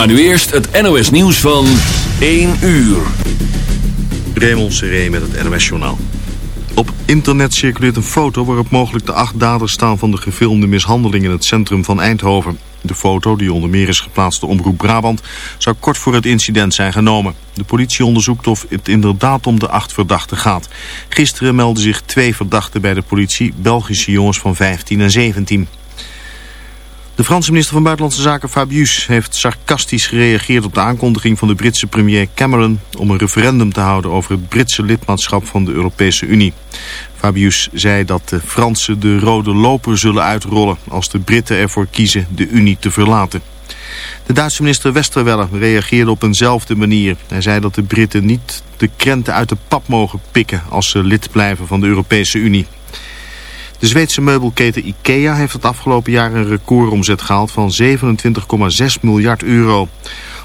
Maar nu eerst het NOS nieuws van 1 uur. Raymond Seré met het NOS journaal. Op internet circuleert een foto waarop mogelijk de acht daders staan van de gefilmde mishandeling in het centrum van Eindhoven. De foto, die onder meer is geplaatst door Omroep Brabant, zou kort voor het incident zijn genomen. De politie onderzoekt of het inderdaad om de acht verdachten gaat. Gisteren meldden zich twee verdachten bij de politie, Belgische jongens van 15 en 17. De Franse minister van Buitenlandse Zaken Fabius heeft sarcastisch gereageerd op de aankondiging van de Britse premier Cameron om een referendum te houden over het Britse lidmaatschap van de Europese Unie. Fabius zei dat de Fransen de rode loper zullen uitrollen als de Britten ervoor kiezen de Unie te verlaten. De Duitse minister Westerwelle reageerde op eenzelfde manier. Hij zei dat de Britten niet de krenten uit de pap mogen pikken als ze lid blijven van de Europese Unie. De Zweedse meubelketen IKEA heeft het afgelopen jaar een recordomzet gehaald van 27,6 miljard euro.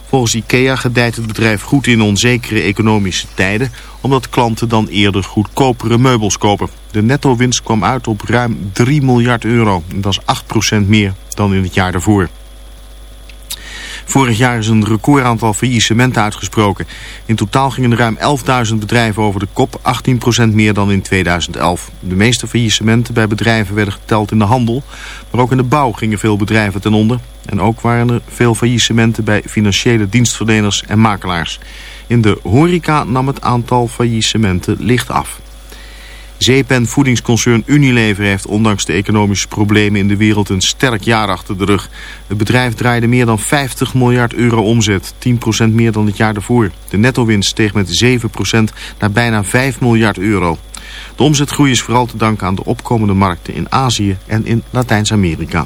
Volgens IKEA gedijt het bedrijf goed in onzekere economische tijden... omdat klanten dan eerder goedkopere meubels kopen. De netto-winst kwam uit op ruim 3 miljard euro. Dat is 8% meer dan in het jaar daarvoor. Vorig jaar is een recordaantal faillissementen uitgesproken. In totaal gingen ruim 11.000 bedrijven over de kop, 18% meer dan in 2011. De meeste faillissementen bij bedrijven werden geteld in de handel. Maar ook in de bouw gingen veel bedrijven ten onder. En ook waren er veel faillissementen bij financiële dienstverleners en makelaars. In de horeca nam het aantal faillissementen licht af. Zeepen voedingsconcern Unilever heeft ondanks de economische problemen in de wereld een sterk jaar achter de rug. Het bedrijf draaide meer dan 50 miljard euro omzet, 10% meer dan het jaar daarvoor. De netto-winst steeg met 7% naar bijna 5 miljard euro. De omzetgroei is vooral te danken aan de opkomende markten in Azië en in Latijns-Amerika.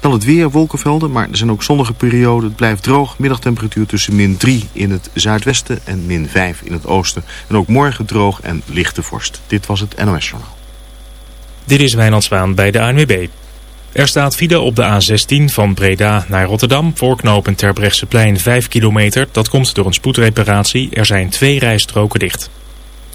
Dan het weer, wolkenvelden, maar er zijn ook zonnige perioden. Het blijft droog, middagtemperatuur tussen min 3 in het zuidwesten en min 5 in het oosten. En ook morgen droog en lichte vorst. Dit was het NOS Journaal. Dit is Wijnand bij de ANWB. Er staat file op de A16 van Breda naar Rotterdam. Voorknopend Terbrechtseplein 5 kilometer. Dat komt door een spoedreparatie. Er zijn twee rijstroken dicht.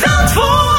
Zandvoort.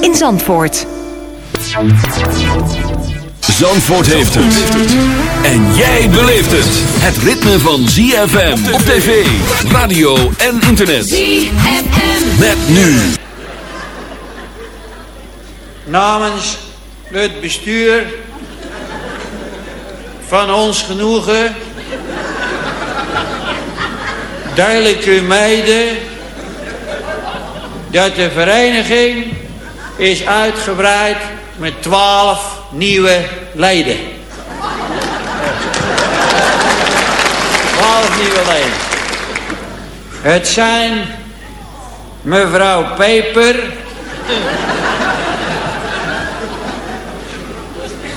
in Zandvoort. Zandvoort heeft het. En jij beleeft het. Het ritme van ZFM op tv, radio en internet. ZFM. Met nu. namens het bestuur van ons genoegen duidelijk u mijden dat de vereniging is uitgebreid met twaalf nieuwe leden. Twaalf nieuwe leden. Het zijn mevrouw Peper,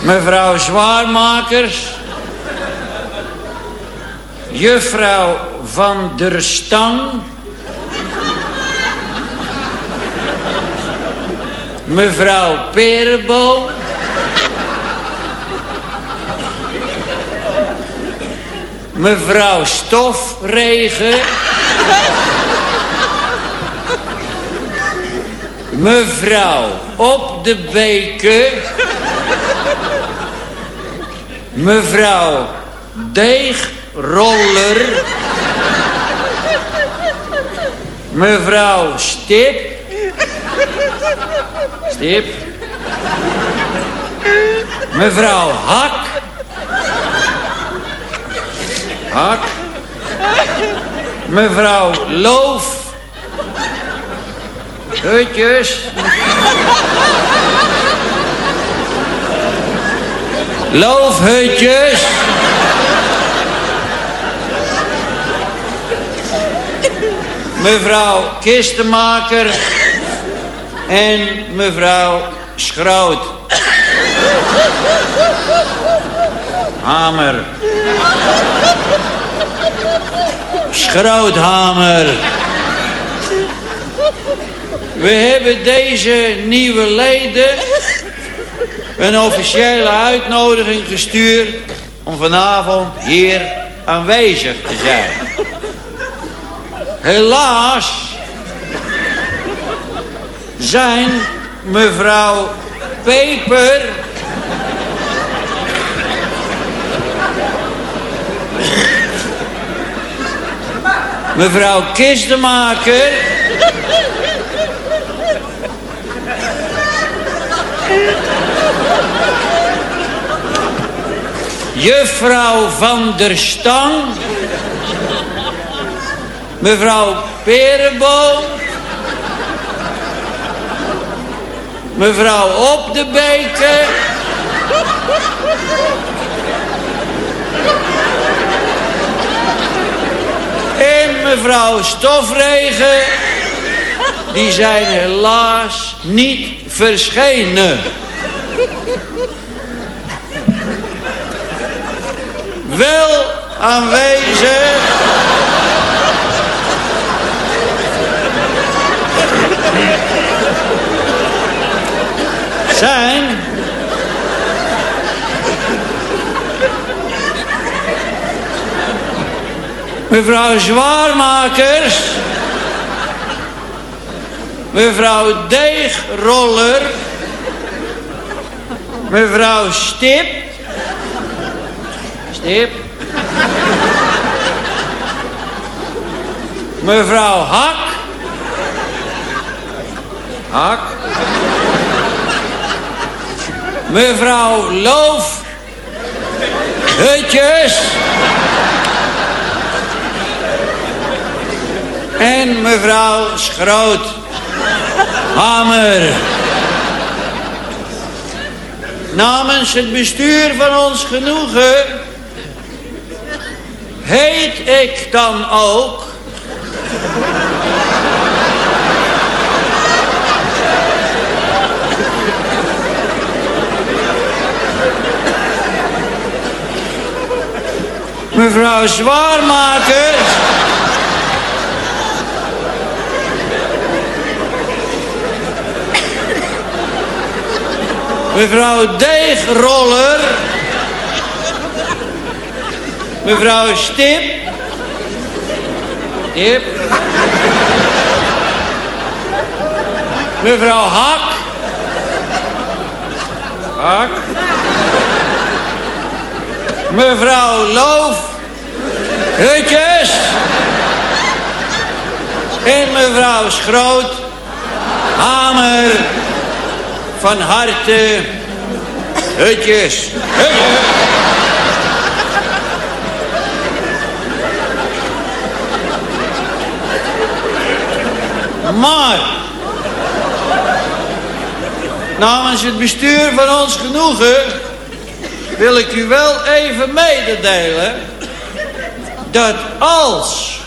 mevrouw Zwaarmakers, juffrouw Van der Stang, mevrouw Perenboom, Mevrouw Stofregen. Mevrouw Op de Beken. Mevrouw Deegroller. Mevrouw Stip. Stip. Mevrouw Hak. Hak. Mevrouw Loof. Hutjes. Loofhutjes. Mevrouw Kistenmaker. En mevrouw Schroot. Hamer. Schroothamer. We hebben deze nieuwe leden een officiële uitnodiging gestuurd om vanavond hier aanwezig te zijn. Helaas zijn mevrouw Peper mevrouw Kistenmaker Juffrouw van der Stang. Mevrouw Perenboom. Mevrouw Op de Beke. En mevrouw Stofregen. Die zijn helaas niet verschenen. Wel aanwezig. Zijn. Mevrouw Zwaarmakers. Mevrouw Deegroller. Mevrouw Stip. Stip. Mevrouw Hak. Hak. Mevrouw Loof. Hutjes. En mevrouw Schroot. Hamer. Namens het bestuur van ons genoegen... heet ik dan ook... mevrouw Zwaarmakers... Mevrouw Deegroller. Mevrouw Stip. Stip. Mevrouw Hak. Hak. Mevrouw Loof. Hutjes. En mevrouw Schroot. Hamer van harte hutjes. Hutjes. Maar, namens het bestuur van ons genoegen... wil ik u wel even mededelen... dat als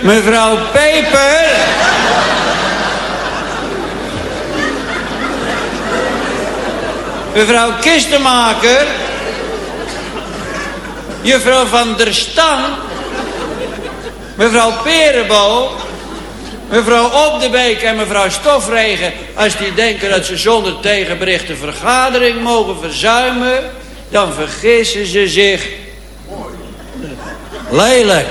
Mevrouw Peper. Mevrouw Kistenmaker. Juffrouw van der Stang. Mevrouw Perenbo. Mevrouw Op de Beek en mevrouw Stofregen... als die denken dat ze zonder tegenbericht de vergadering mogen verzuimen... dan vergissen ze zich. Lelijk.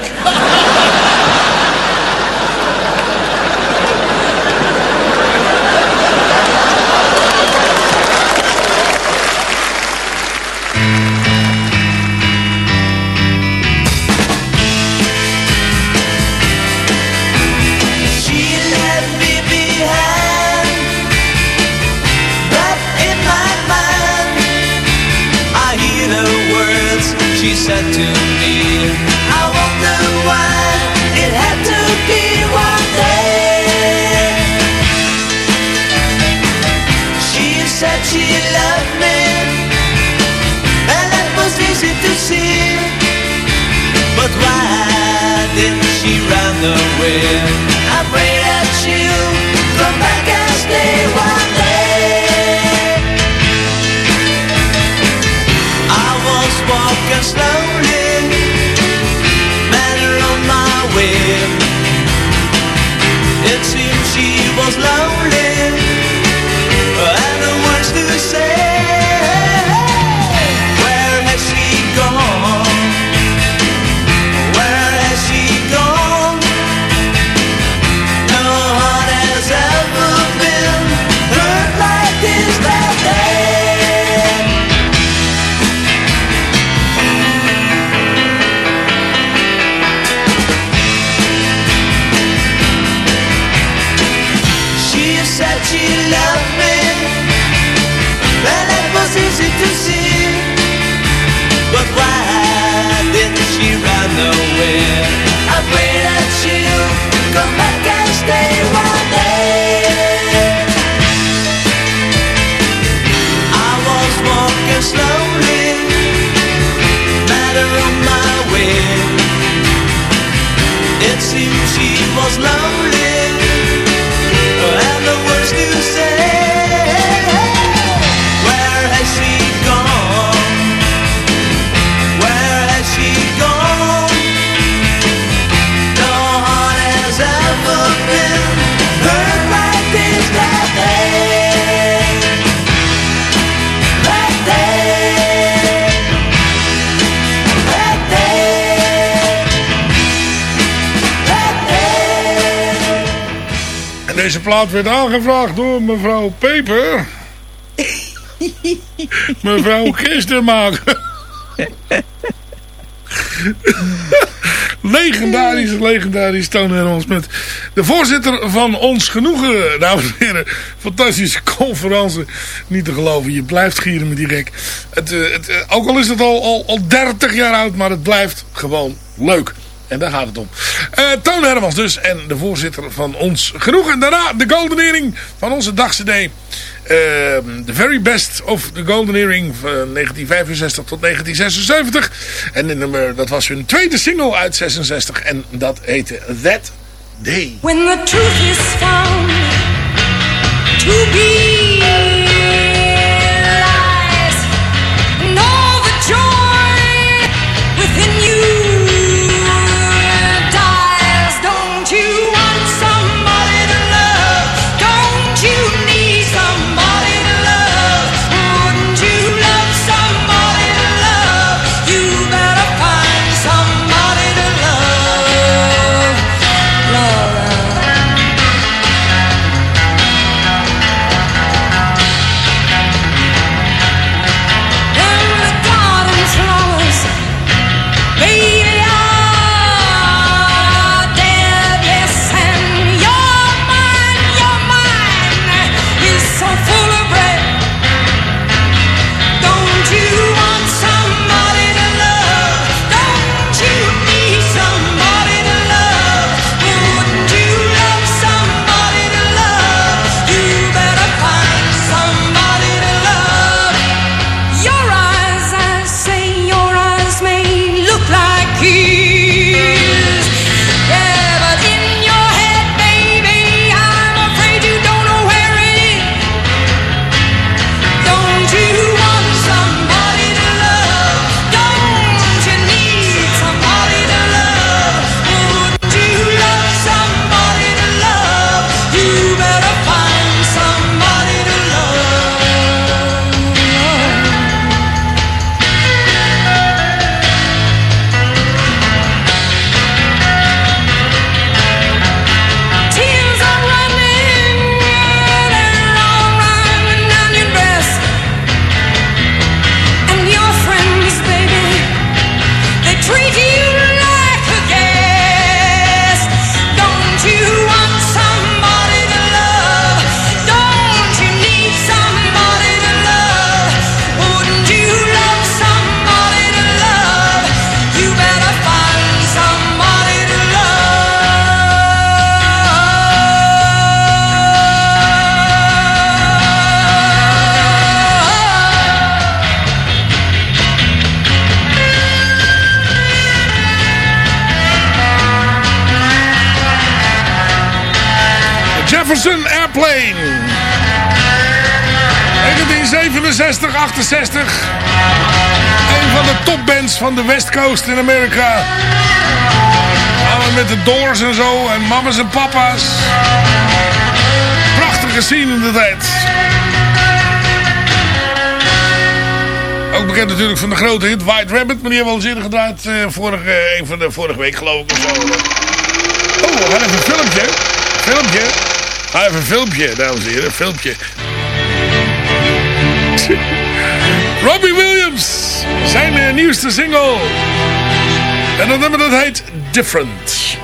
Run away? I pray that she'll come back and stay one day. I was walking slowly, met her on my way. It seemed she was lonely, werd aangevraagd door mevrouw Peper. mevrouw Kistenmaker. legendarisch, legendarisch Toon met de voorzitter van Ons Genoegen, dames en heren. Fantastische conferentie. Niet te geloven, je blijft gieren met die gek. Het, eh, het, eh, ook al is het al, al, al 30 jaar oud, maar het blijft gewoon leuk. En daar gaat het om. Toon Hermans dus. En de voorzitter van ons genoeg. En daarna de Golden Earring van onze dagcd. Uh, the very best of the Golden Earring van 1965 tot 1976. En dit nummer, dat was hun tweede single uit 66. En dat heette That Day. When the truth is found to be 68. Een van de topbands van de West Coast in Amerika. allemaal met de Doors en zo. En mamas en papa's. Prachtige scene in de tijd. Ook bekend natuurlijk van de grote hit White Rabbit. Maar die hebben we al in gedraaid. Eh, vorige, eh, een van de vorige week geloof ik. Of zo. Oh, we gaan even een filmpje. Filmpje. Hij heeft een filmpje, dames en heren. Een filmpje. Robbie Williams. Zijn weer nieuwste single. En dat nummer dat heet Different.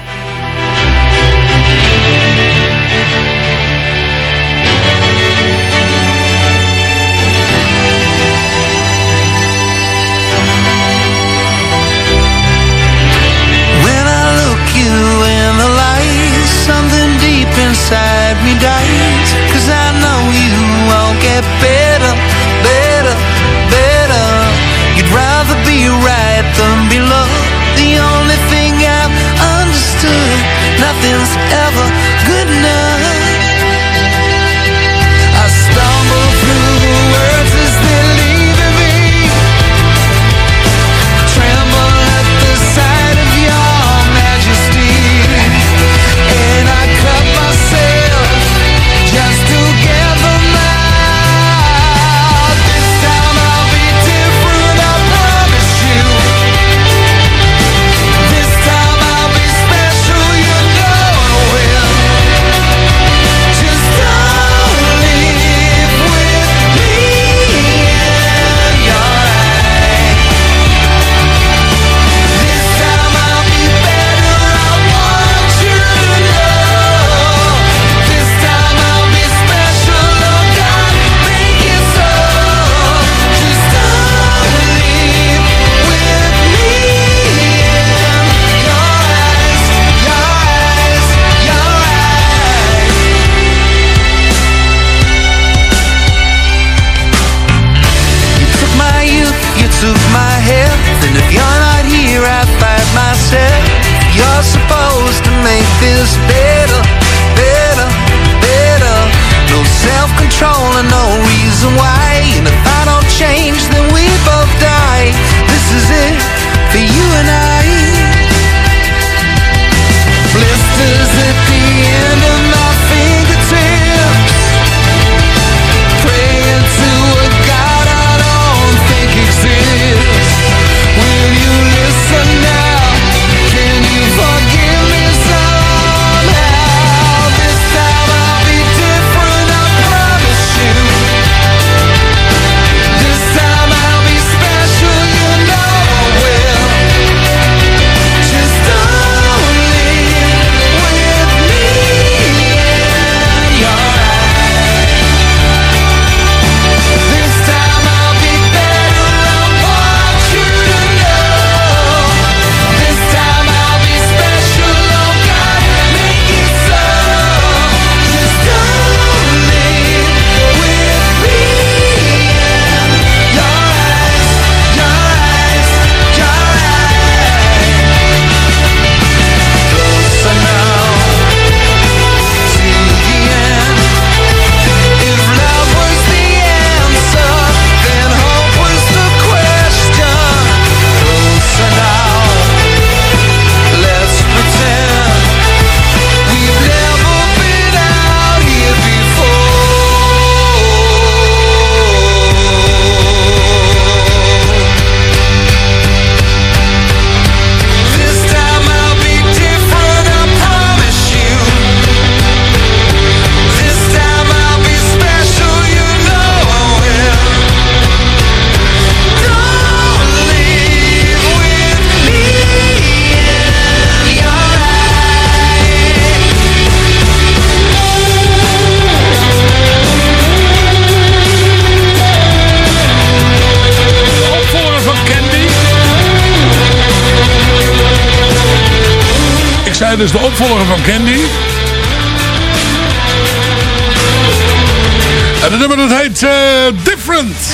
zij dus de opvolger van Candy. En de nummer dat heet eh, Difference.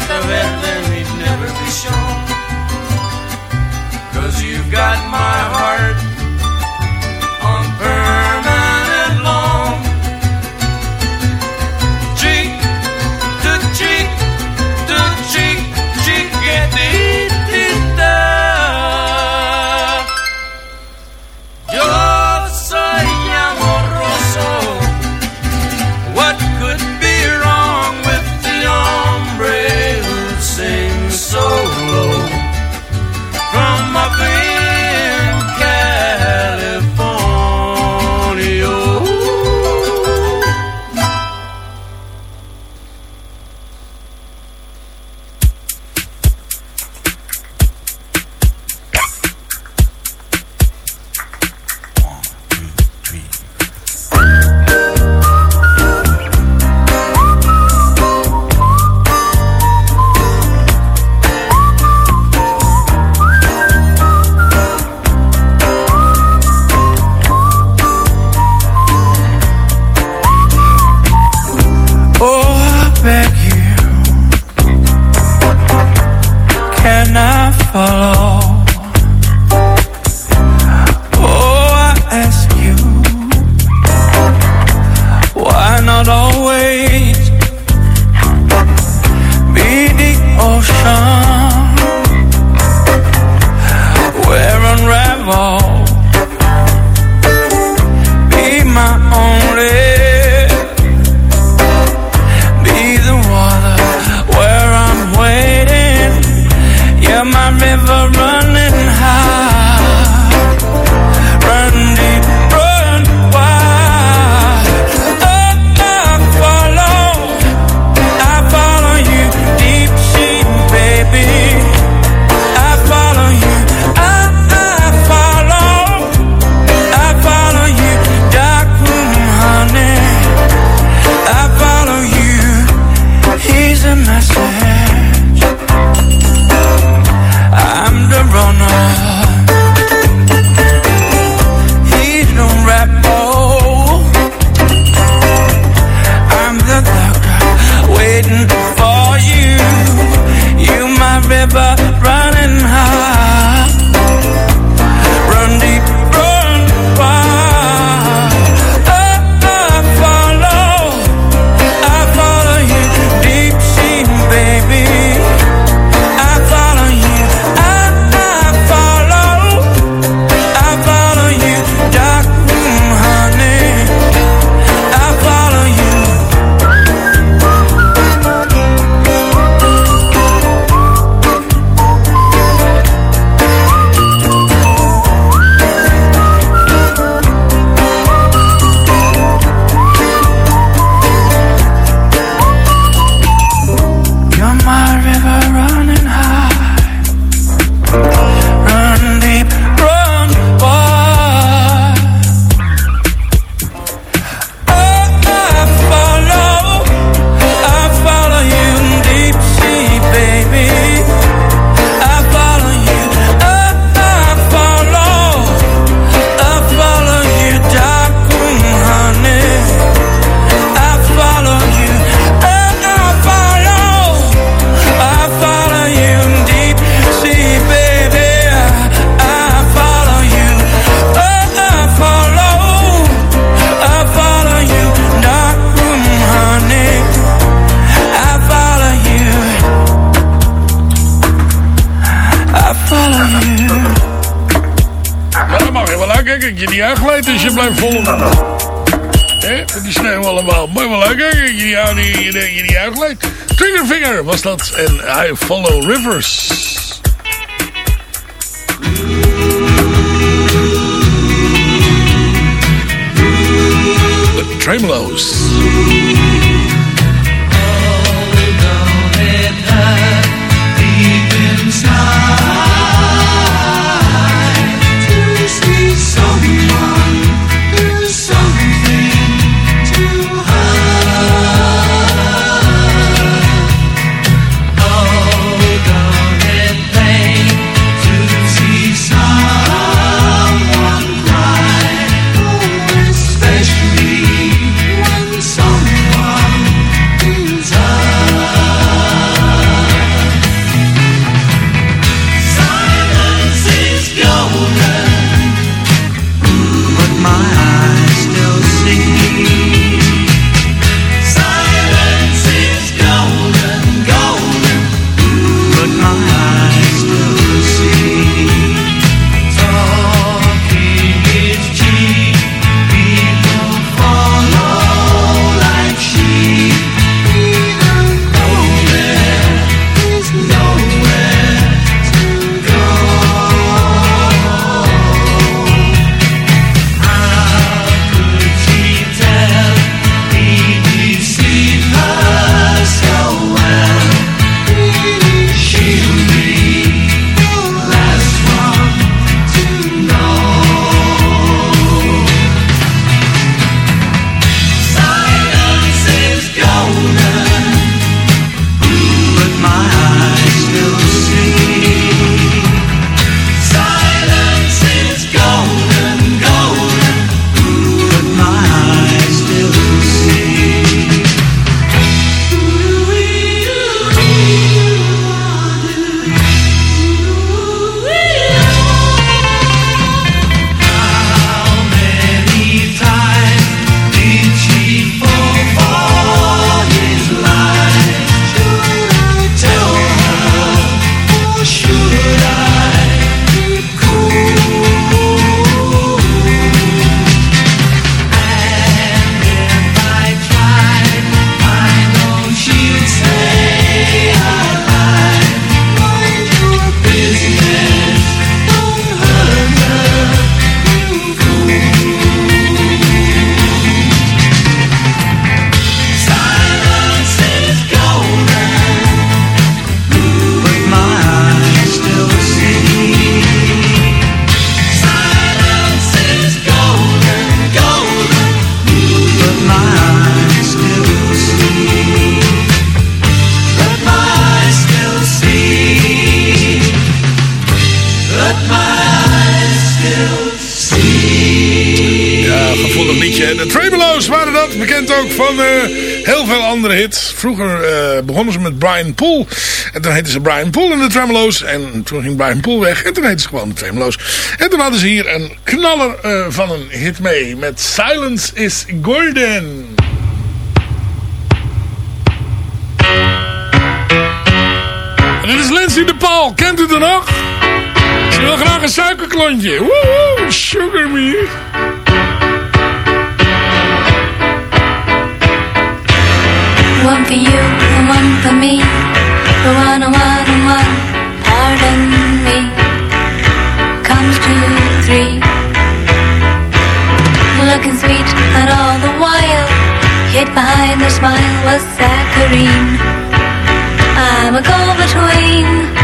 Hasta verte was dat. En I Follow Rivers. Vroeger uh, begonnen ze met Brian Poole. En toen heette ze Brian Poole en de Tremolo's. En toen ging Brian Poole weg. En toen heette ze gewoon de Tremolo's. En toen hadden ze hier een knaller uh, van een hit mee. Met Silence is Golden. En dit is Lindsay de Paul. Kent u er nog? Ze wil graag een suikerklontje. Woehoe, sugar me. One for you and one for me. The one and one and one, pardon me, comes to three. Looking sweet and all the while, hid behind the smile was saccharine. I'm a go-between.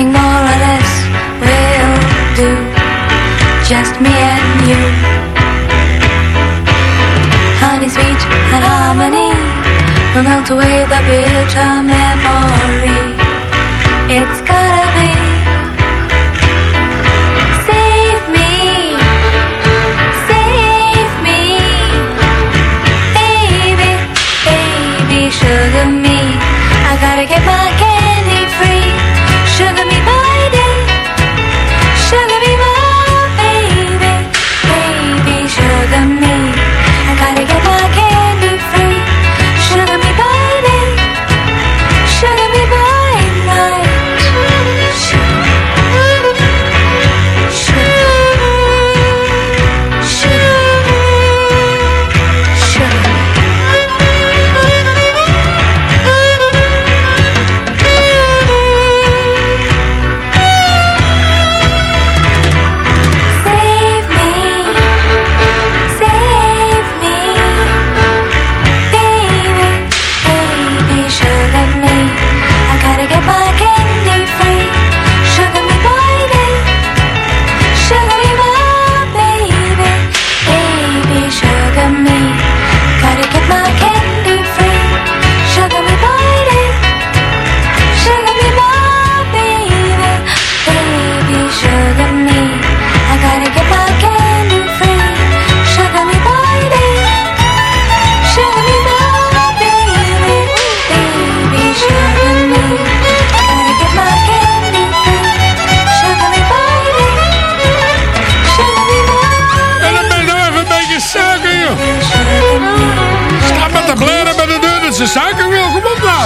Nothing more or less will do. Just me and you. Honey, sweet and harmony. will melt away the bitter memory. It's gotta be. Save me, save me, baby, baby, sugar me. I gotta get my candy free. Sugar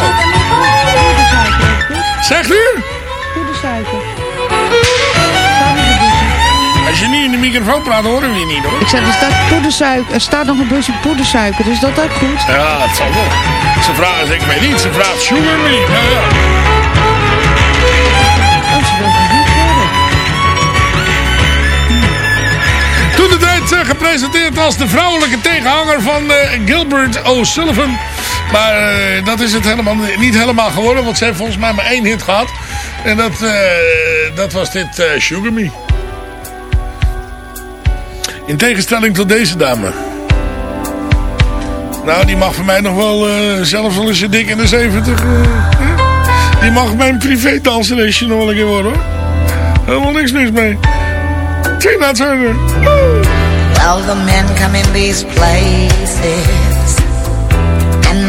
nou. Zegt u? Goede suiker. Als je niet in de microfoon praat, horen we je niet, hoor. Ik zeg, er staat, poedersuiker, er staat nog een busje poedersuiker, dus dat ook goed. Ja, het zal wel. Ze vraagt, ik weet niet, ze vraagt sugar me. Ja, ja. Oh, ze wil gezoet worden. Toen de tijd eh, gepresenteerd als de vrouwelijke tegenhanger van eh, Gilbert O'Sullivan. Maar eh, dat is het helemaal, niet helemaal geworden, want ze heeft volgens mij maar één hit gehad. En dat, eh, dat was dit eh, Sugar Me. In tegenstelling tot deze dame. Nou, die mag voor mij nog wel, zelfs al is ze dik in de 70. eh, hè? die mag mijn privé danseresje nog wel een keer worden hoor. Helemaal niks mis mee. Tina Turner. Woe! Well, the men come in these places,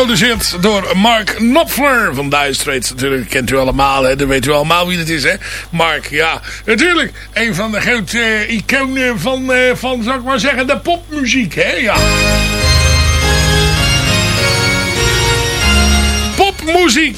geproduceerd door Mark Knopfler van Dire Natuurlijk kent u allemaal, hè? dan weet u allemaal wie het is. Hè? Mark, ja, natuurlijk. Een van de grote eh, iconen van, eh, van, zou ik maar zeggen, de popmuziek. Hè? Ja. Popmuziek.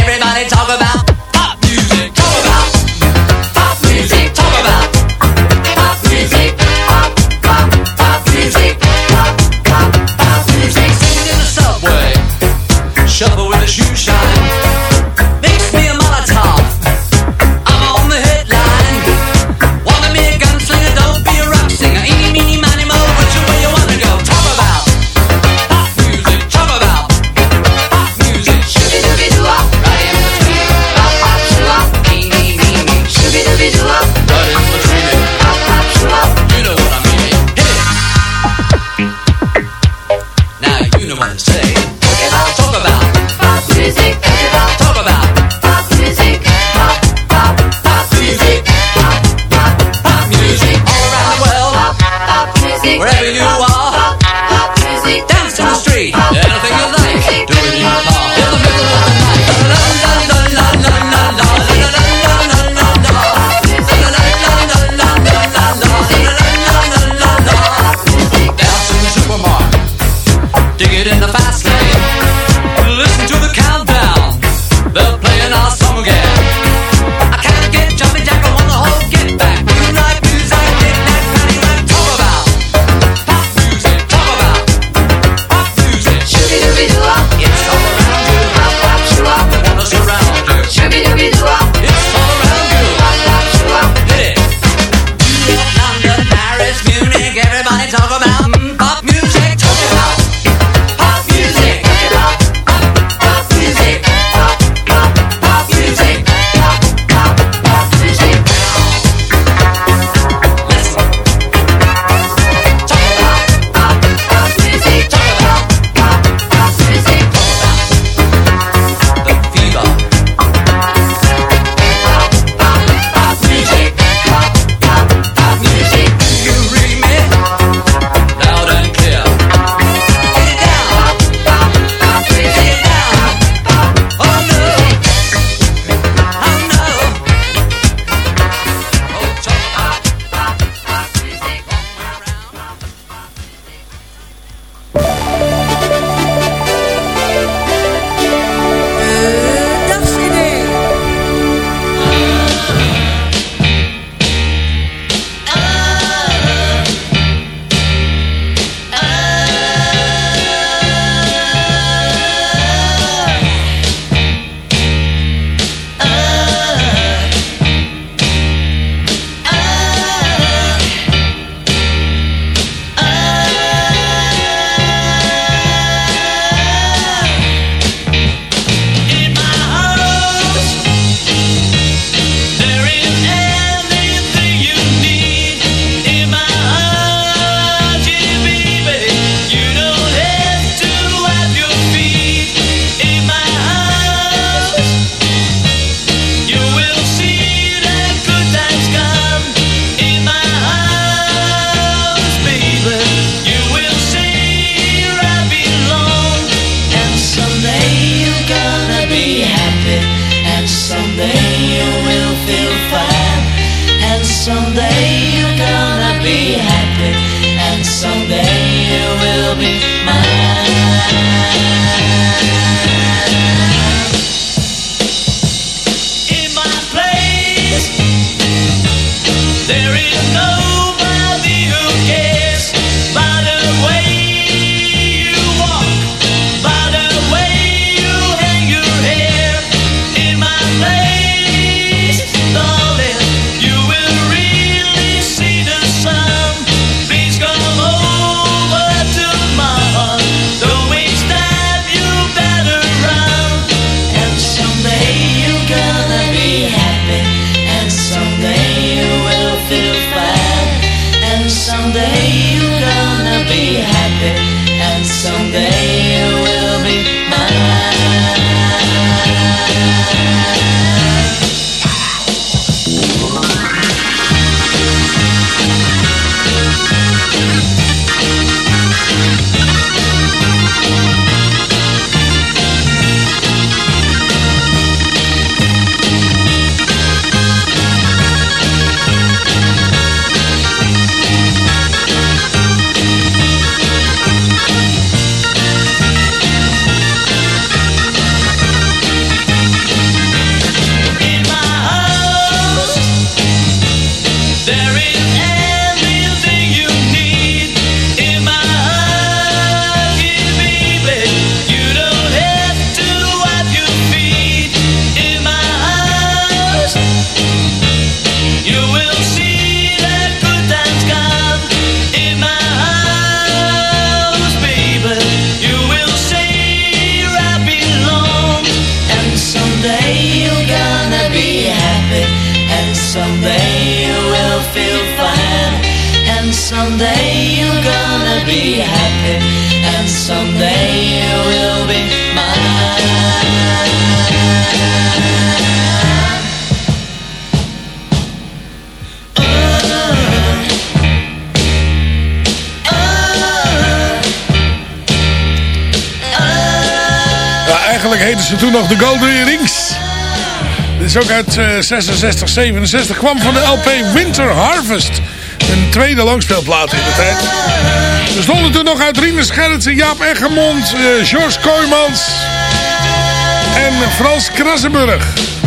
Everybody talk about someday you're gonna be happy. And someday you will be eigenlijk heten ze toen nog de Golden Earrings. Dit is ook uit eh, 66, 67. Kwam van de LP Winter Harvest. Een tweede langspeelplaat in de tijd. Er stonden toen nog uit Rinus Gerritsen, Jaap Eggermond, eh George Kooijmans en Frans Krassenburg.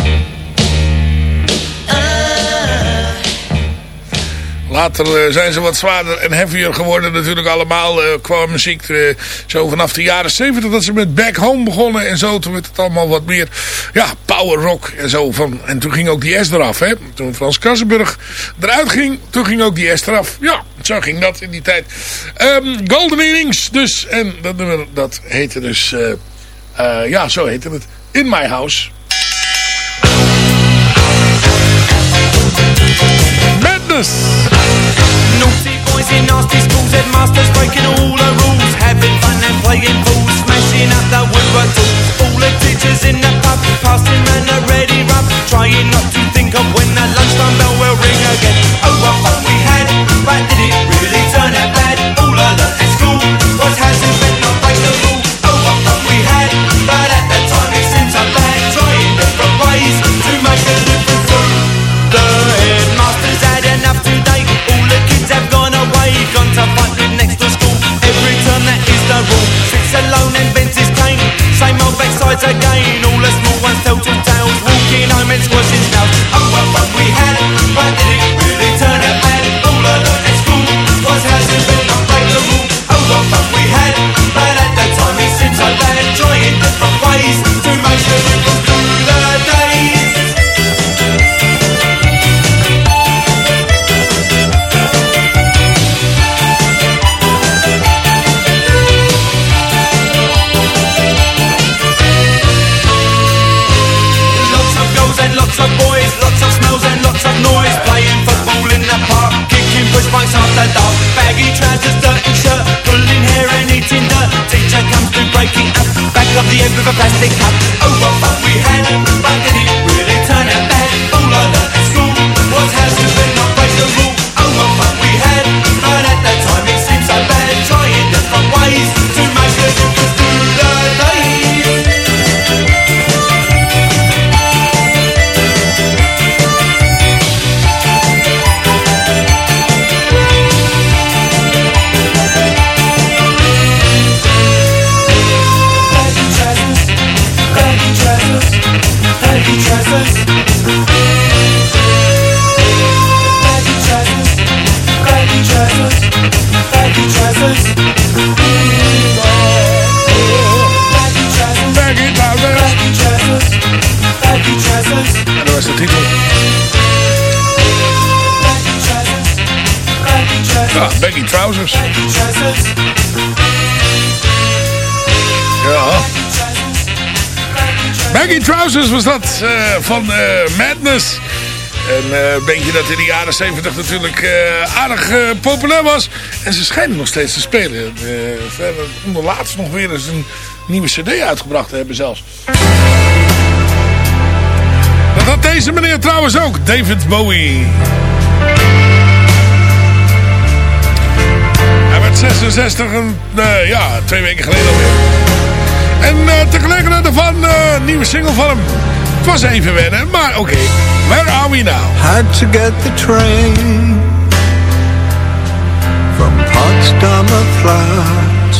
Later eh, zijn ze wat zwaarder en heavier geworden natuurlijk allemaal eh, qua muziek. eh, zo vanaf de jaren 70 dat ze met Back Home begonnen en zo. Toen werd het allemaal wat meer ja, power rock en zo. Van, en toen ging ook die S eraf. Hè? Toen Frans Krassenburg eruit ging, toen ging ook die S eraf. Ja, zo ging dat in die tijd. Ehm, Golden Earrings dus. En dat heette dus... ja, zo heette het. In My House. Madness. Naughty boys in nasty schools, headmasters breaking all the rules, having fun and playing fools, smashing up the woodwork tools. All the teachers in the pub, passing round the ready rub, trying not to think of when the lunchtime bell will ring again. Oh, what fun we had, but did it really turn out bad? All I learned at school was how to bend not break the rule. Oh, what fun we had, but at the time it seemed so bad, trying different ways to make. The Have gone away, gone to fight with next to school. Every term that is the rule. Sits alone and vents his pain. Same old backsides again. All the small was dat eh, van eh, Madness. Een uh, bandje dat in de jaren 70 natuurlijk eh, aardig eh, populair was. En ze schijnen nog steeds te spelen. verder onderlaatst nog weer eens een nieuwe cd uitgebracht te hebben zelfs. Dat had deze meneer trouwens ook. David Bowie. Hij werd 66 en ja, twee weken geleden alweer. En uh, te gelegenheid daarvan uh, nieuwe single van hem. Het was even wennen, maar oké. Where are we now? Had to get the train from Potsdamer Platz.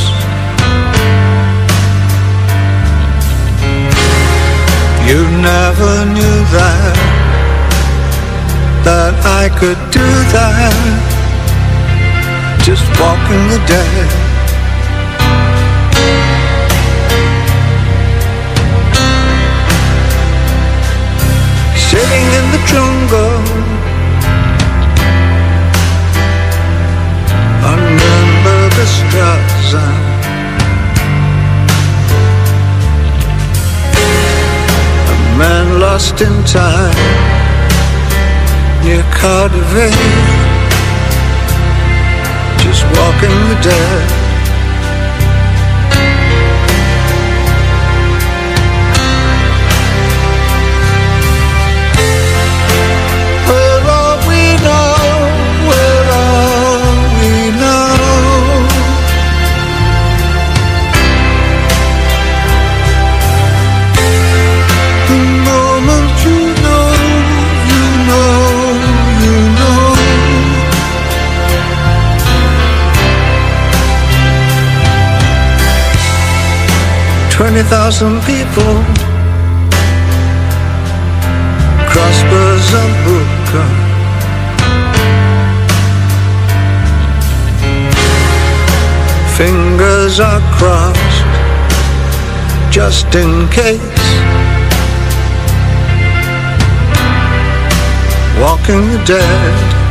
You never knew that that I could do that. Just walking the dead. Sitting in the jungle under the stars. A man lost in time near Cardiff, just walking the dead. Twenty thousand people. Crossbows and Buka Fingers are crossed Just in case. Walking the dead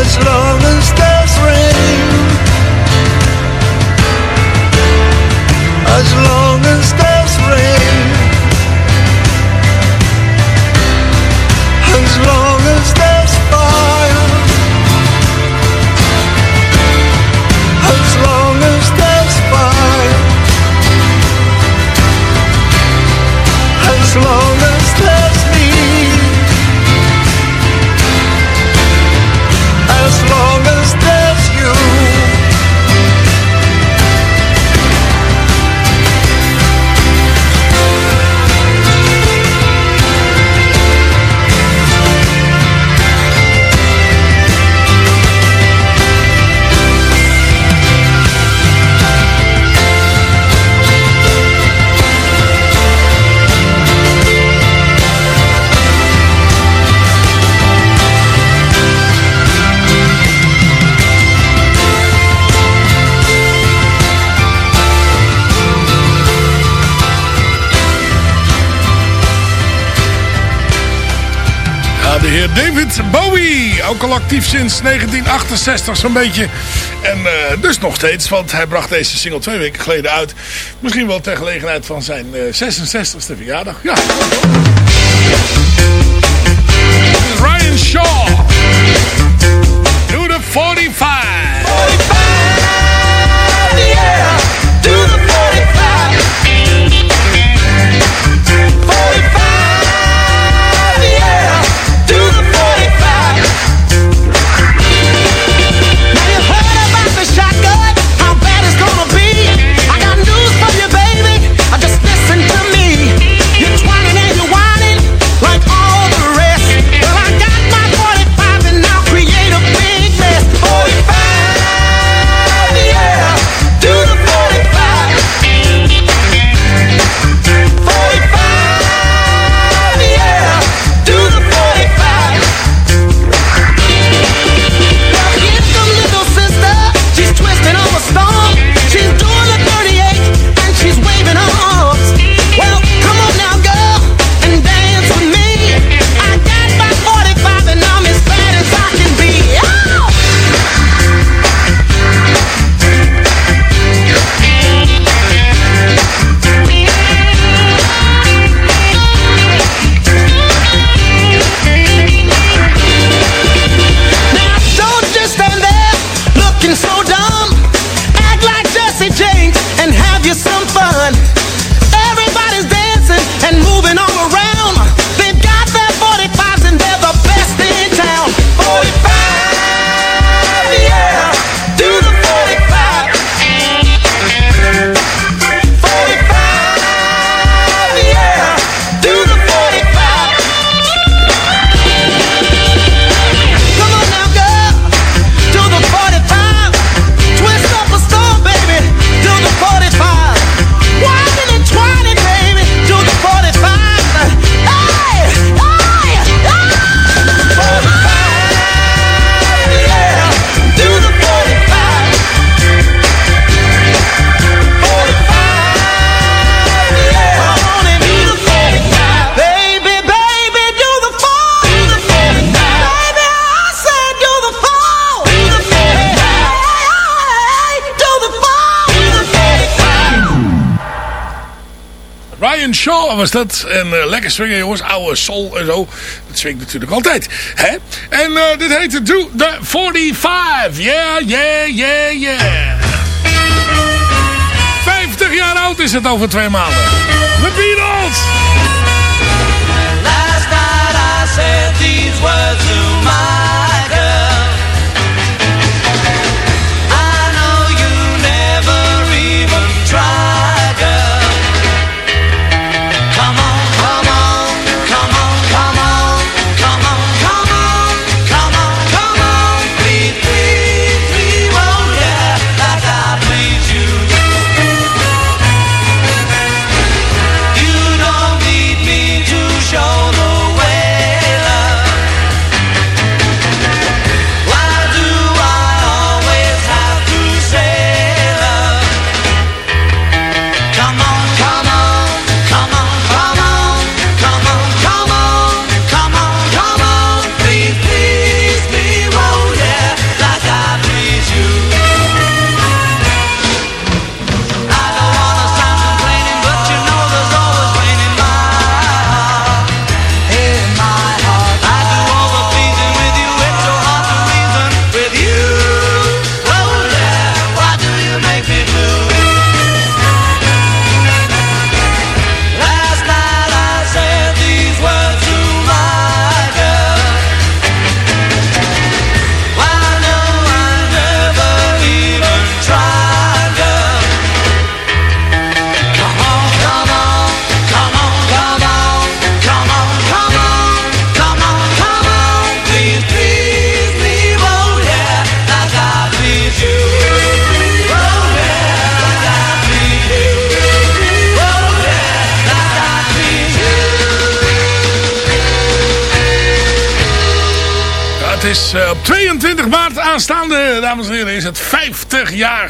as long Ook al actief sinds 1968 zo'n beetje. En uh, dus nog steeds, want hij bracht deze single twee weken geleden uit. Misschien wel ter gelegenheid van zijn uh, 66ste verjaardag. Ja. Ryan Shaw. Do the 45. 45, was dat. En eh, lekker swingen jongens. Oude soul en zo. Dat swingt natuurlijk altijd. Hè? En eh, dit heet Do The 45. Yeah, yeah, yeah, yeah. 50 jaar oud is het over twee maanden. The Beatles. Last night I said these words to my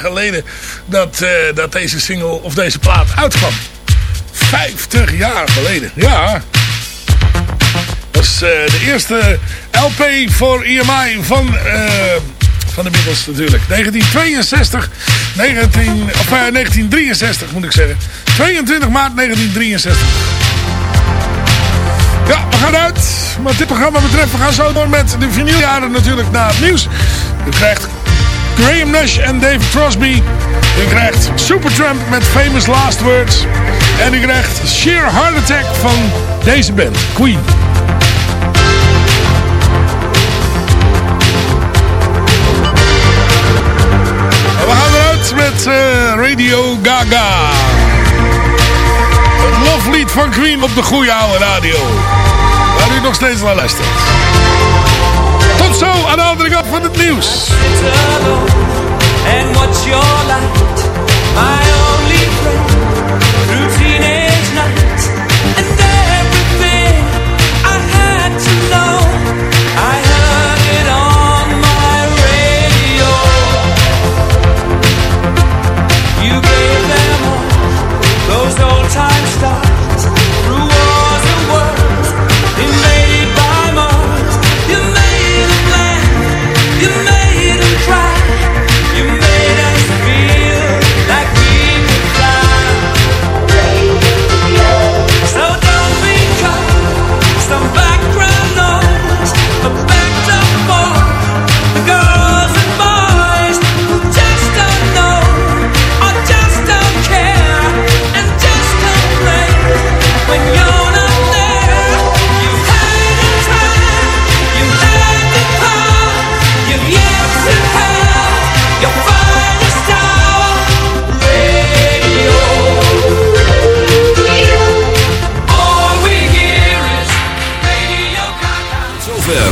geleden dat, eh, dat deze single of deze plaat uitkwam. 50 jaar geleden, ja. Dat is eh, de eerste LP voor EMI van, eh, van de Beatles natuurlijk. 1962, 19, of, eh, 1963 moet ik zeggen. 22 maart 1963. Ja, we gaan uit. Wat dit programma betreft, we gaan zo door met de vinyljaren natuurlijk na het nieuws. U krijgt Graham Nash en Dave Crosby. U krijgt Supertramp met Famous Last Words. En u krijgt Sheer Heart Attack van deze band, Queen. En we gaan eruit met eh, Radio Gaga. Het loflied van Queen op de goede oude radio. Waar u nog steeds naar luistert. Tot zo aan de andere kant van het nieuws. And what's your? My only friend